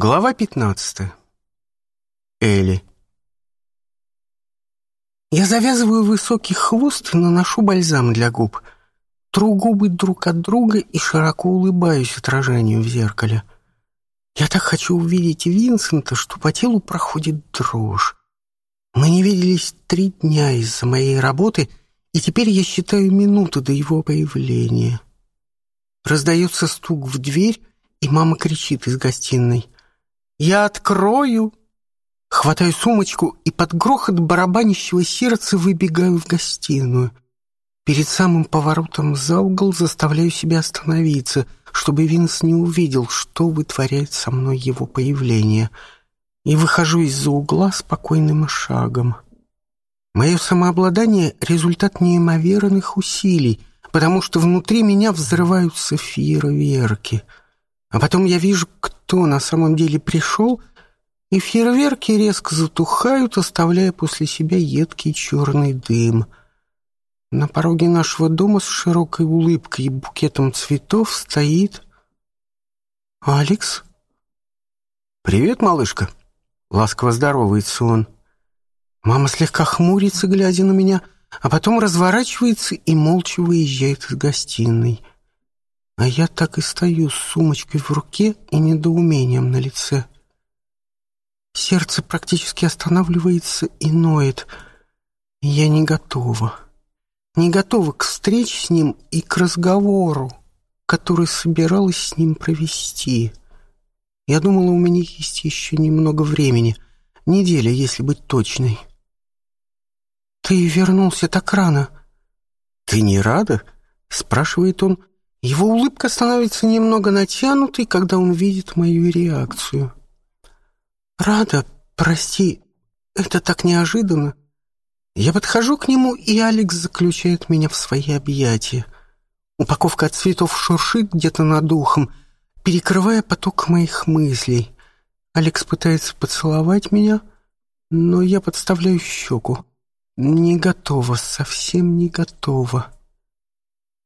Глава 15. Элли. Я завязываю высокий хвост и наношу бальзам для губ. Тру губы друг от друга и широко улыбаюсь отражению в зеркале. Я так хочу увидеть Винсента, что по телу проходит дрожь. Мы не виделись три дня из-за моей работы, и теперь я считаю минуты до его появления. Раздается стук в дверь, и мама кричит из гостиной — я открою!» Хватаю сумочку и под грохот барабанящего сердца выбегаю в гостиную. Перед самым поворотом за угол заставляю себя остановиться, чтобы Винс не увидел, что вытворяет со мной его появление, и выхожу из-за угла спокойным шагом. Мое самообладание — результат неимоверных усилий, потому что внутри меня взрываются фейерверки — а потом я вижу, кто на самом деле пришел, и фейерверки резко затухают, оставляя после себя едкий черный дым. На пороге нашего дома с широкой улыбкой и букетом цветов стоит... «Алекс?» «Привет, малышка!» — ласково здоровается он. Мама слегка хмурится, глядя на меня, а потом разворачивается и молча выезжает из гостиной — а я так и стою с сумочкой в руке и недоумением на лице. Сердце практически останавливается и ноет. Я не готова. Не готова к встрече с ним и к разговору, который собиралась с ним провести. Я думала, у меня есть еще немного времени. Неделя, если быть точной. «Ты вернулся так рано». «Ты не рада?» — спрашивает он, — его улыбка становится немного натянутой, когда он видит мою реакцию. «Рада, прости, это так неожиданно». Я подхожу к нему, и Алекс заключает меня в свои объятия. Упаковка от цветов шуршит где-то над ухом, перекрывая поток моих мыслей. Алекс пытается поцеловать меня, но я подставляю щеку. Не готова, совсем не готова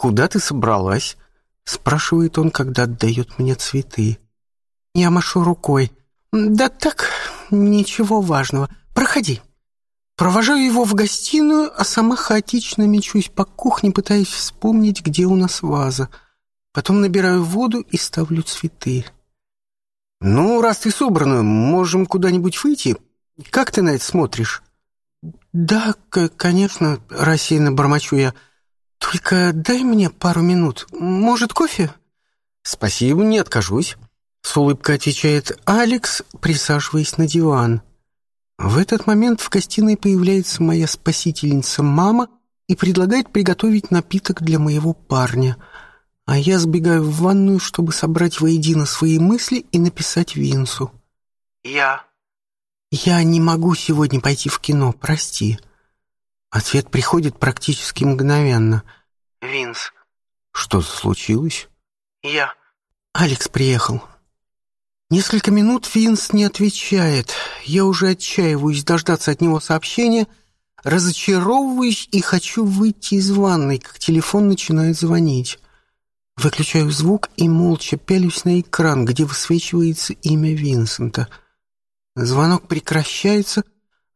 куда ты собралась?» — спрашивает он, когда отдает мне цветы. Я машу рукой. «Да так, ничего важного. Проходи». Провожаю его в гостиную, а сама хаотично мечусь по кухне, пытаясь вспомнить, где у нас ваза. Потом набираю воду и ставлю цветы. «Ну, раз ты собрана, можем куда-нибудь выйти? Как ты на это смотришь?» «Да, конечно», — рассеянно бормочу я, — «Только дай мне пару минут. Может, кофе?» «Спасибо, не откажусь», — с улыбкой отвечает Алекс, присаживаясь на диван. В этот момент в гостиной появляется моя спасительница мама и предлагает приготовить напиток для моего парня. А я сбегаю в ванную, чтобы собрать воедино свои мысли и написать Винсу. «Я...» «Я не могу сегодня пойти в кино, прости», Ответ приходит практически мгновенно. Винс. Что случилось? Я. Алекс приехал. Несколько минут Винс не отвечает. Я уже отчаиваюсь дождаться от него сообщения, разочаровываюсь и хочу выйти из ванной, как телефон начинает звонить. Выключаю звук и молча пялюсь на экран, где высвечивается имя Винсента. Звонок прекращается,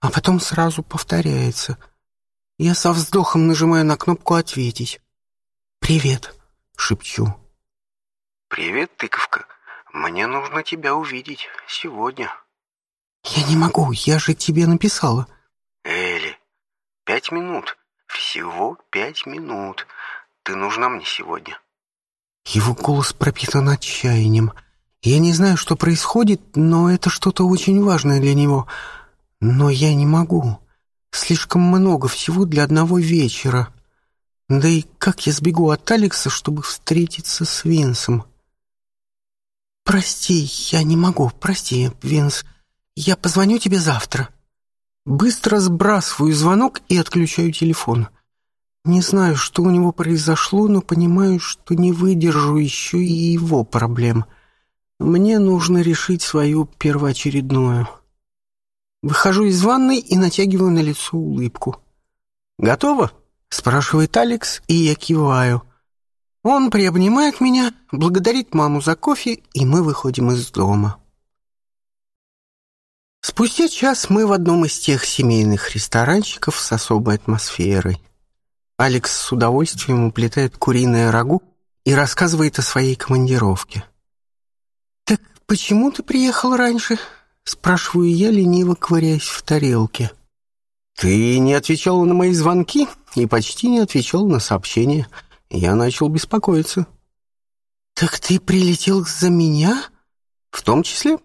а потом сразу повторяется — я со вздохом нажимаю на кнопку «Ответить». «Привет», — шепчу. «Привет, тыковка. Мне нужно тебя увидеть. Сегодня». «Я не могу, я же тебе написала». «Элли, пять минут. Всего пять минут. Ты нужна мне сегодня». Его голос пропитан отчаянием. Я не знаю, что происходит, но это что-то очень важное для него. Но я не могу. Слишком много всего для одного вечера. Да и как я сбегу от Алекса, чтобы встретиться с Винсом? Прости, я не могу. Прости, Винс. Я позвоню тебе завтра. Быстро сбрасываю звонок и отключаю телефон. Не знаю, что у него произошло, но понимаю, что не выдержу еще и его проблем. Мне нужно решить свою первоочередную. Выхожу из ванной и натягиваю на лицо улыбку. «Готово?» — спрашивает Алекс, и я киваю. Он приобнимает меня, благодарит маму за кофе, и мы выходим из дома. Спустя час мы в одном из тех семейных ресторанчиков с особой атмосферой. Алекс с удовольствием уплетает куриное рагу и рассказывает о своей командировке. «Так почему ты приехал раньше?» Спрашиваю я, лениво ковыряясь в тарелке. «Ты не отвечал на мои звонки и почти не отвечал на сообщения. Я начал беспокоиться». «Так ты прилетел за меня?» «В том числе?»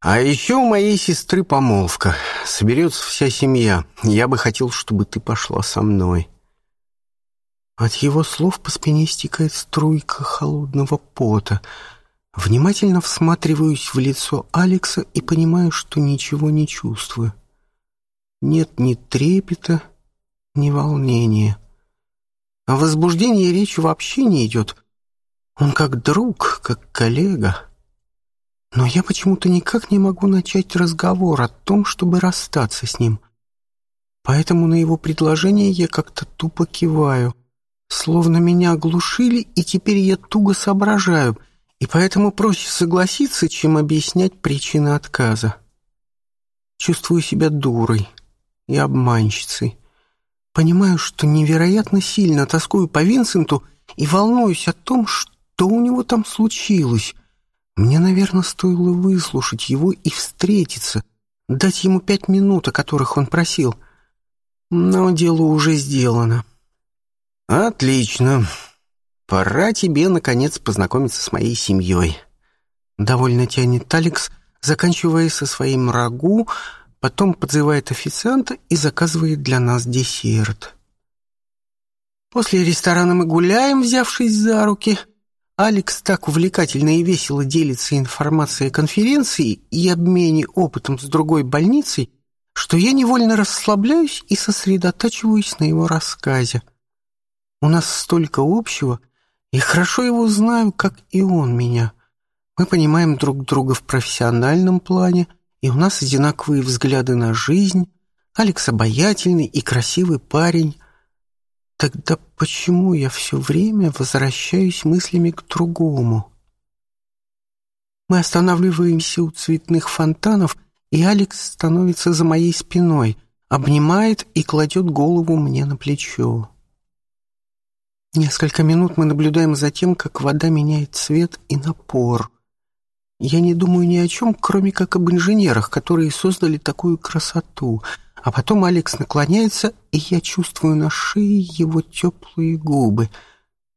«А еще у моей сестры помолвка. Соберется вся семья. Я бы хотел, чтобы ты пошла со мной». От его слов по спине стекает струйка холодного пота — Внимательно всматриваюсь в лицо Алекса и понимаю, что ничего не чувствую. Нет ни трепета, ни волнения. О возбуждении речи вообще не идет. Он как друг, как коллега. Но я почему-то никак не могу начать разговор о том, чтобы расстаться с ним. Поэтому на его предложение я как-то тупо киваю. Словно меня оглушили, и теперь я туго соображаю — и поэтому проще согласиться, чем объяснять причины отказа. Чувствую себя дурой и обманщицей. Понимаю, что невероятно сильно тоскую по Винсенту и волнуюсь о том, что у него там случилось. Мне, наверное, стоило выслушать его и встретиться, дать ему пять минут, о которых он просил. Но дело уже сделано. «Отлично», Пора тебе, наконец, познакомиться с моей семьей. Довольно тянет Таликс, заканчивая со своим рагу, потом подзывает официанта и заказывает для нас десерт. После ресторана мы гуляем, взявшись за руки. Алекс так увлекательно и весело делится информацией о конференции и обмене опытом с другой больницей, что я невольно расслабляюсь и сосредотачиваюсь на его рассказе. У нас столько общего, и хорошо его знаю, как и он меня. Мы понимаем друг друга в профессиональном плане, и у нас одинаковые взгляды на жизнь. Алекс обаятельный и красивый парень. Тогда почему я все время возвращаюсь мыслями к другому? Мы останавливаемся у цветных фонтанов, и Алекс становится за моей спиной, обнимает и кладет голову мне на плечо. Несколько минут мы наблюдаем за тем, как вода меняет цвет и напор. Я не думаю ни о чем, кроме как об инженерах, которые создали такую красоту. А потом Алекс наклоняется, и я чувствую на шее его теплые губы.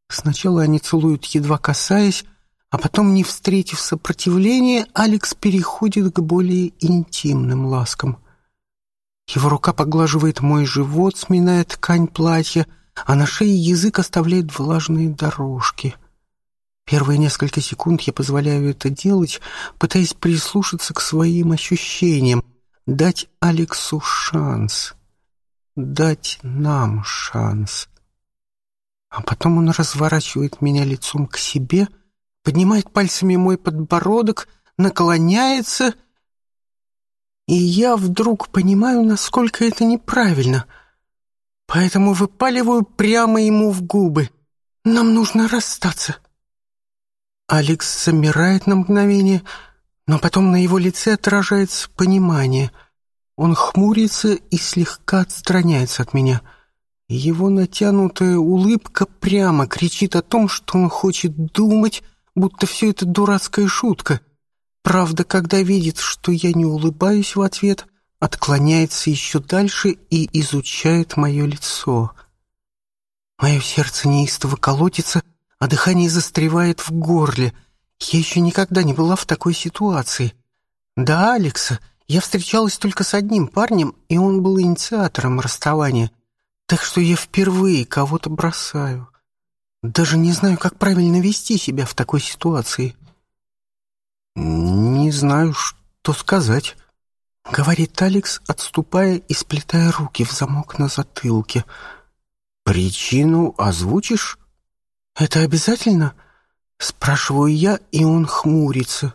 Сначала они целуют, едва касаясь, а потом, не встретив сопротивления, Алекс переходит к более интимным ласкам. Его рука поглаживает мой живот, сминая ткань платья — а на шее язык оставляет влажные дорожки. Первые несколько секунд я позволяю это делать, пытаясь прислушаться к своим ощущениям, дать Алексу шанс, дать нам шанс. А потом он разворачивает меня лицом к себе, поднимает пальцами мой подбородок, наклоняется, и я вдруг понимаю, насколько это неправильно — поэтому выпаливаю прямо ему в губы. Нам нужно расстаться. Алекс замирает на мгновение, но потом на его лице отражается понимание. Он хмурится и слегка отстраняется от меня. Его натянутая улыбка прямо кричит о том, что он хочет думать, будто все это дурацкая шутка. Правда, когда видит, что я не улыбаюсь в ответ, отклоняется еще дальше и изучает мое лицо. Мое сердце неистово колотится, а дыхание застревает в горле. Я еще никогда не была в такой ситуации. Да, Алекса я встречалась только с одним парнем, и он был инициатором расставания. Так что я впервые кого-то бросаю. Даже не знаю, как правильно вести себя в такой ситуации. Не знаю, что сказать говорит Алекс, отступая и сплетая руки в замок на затылке. Причину озвучишь? Это обязательно? Спрашиваю я, и он хмурится.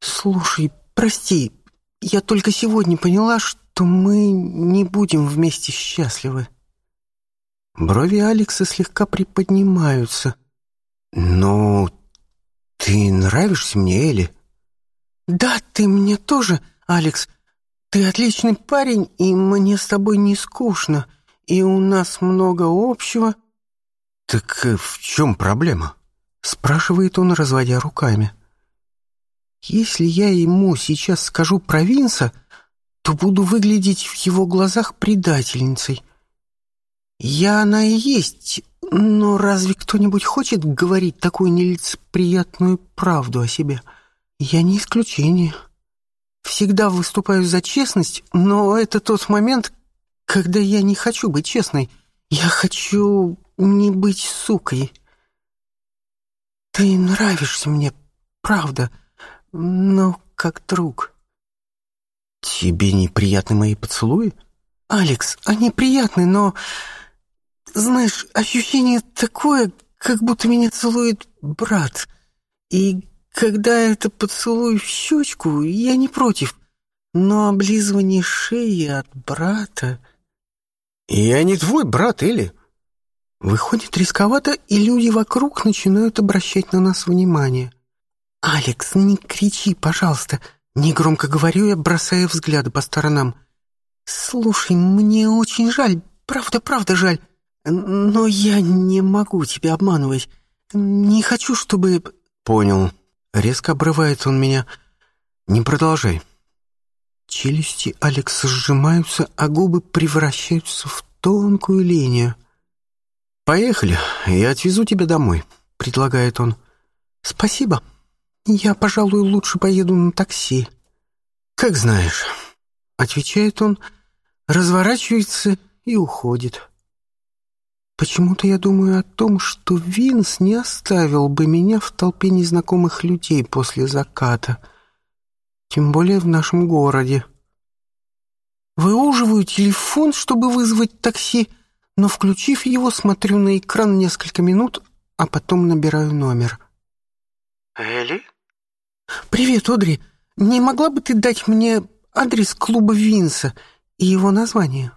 Слушай, прости, я только сегодня поняла, что мы не будем вместе счастливы. Брови Алекса слегка приподнимаются. «Ну, ты нравишься мне, Элли?» «Да, ты мне тоже, Алекс. Ты отличный парень, и мне с тобой не скучно, и у нас много общего». «Так э, в чем проблема?» — спрашивает он, разводя руками. «Если я ему сейчас скажу про Винса, то буду выглядеть в его глазах предательницей. Я она и есть, но разве кто-нибудь хочет говорить такую нелицеприятную правду о себе? Я не исключение» всегда выступаю за честность, но это тот момент, когда я не хочу быть честной. Я хочу не быть сукой. Ты нравишься мне, правда, но как друг. Тебе неприятны мои поцелуи? Алекс, они приятны, но... Знаешь, ощущение такое, как будто меня целует брат. И когда это поцелуй в щечку, я не против, но облизывание шеи от брата... Я не твой брат, Элли. Выходит рисковато, и люди вокруг начинают обращать на нас внимание. «Алекс, не кричи, пожалуйста!» Негромко говорю я, бросая взгляды по сторонам. «Слушай, мне очень жаль, правда-правда жаль, но я не могу тебя обманывать. Не хочу, чтобы...» «Понял», резко обрывается он меня. Не продолжай. Челюсти Алекса сжимаются, а губы превращаются в тонкую линию. «Поехали, я отвезу тебя домой», — предлагает он. «Спасибо. Я, пожалуй, лучше поеду на такси». «Как знаешь», — отвечает он, разворачивается и уходит. Почему-то я думаю о том, что Винс не оставил бы меня в толпе незнакомых людей после заката. Тем более в нашем городе. Выуживаю телефон, чтобы вызвать такси, но, включив его, смотрю на экран несколько минут, а потом набираю номер. «Элли?» «Привет, Одри. Не могла бы ты дать мне адрес клуба Винса и его название?»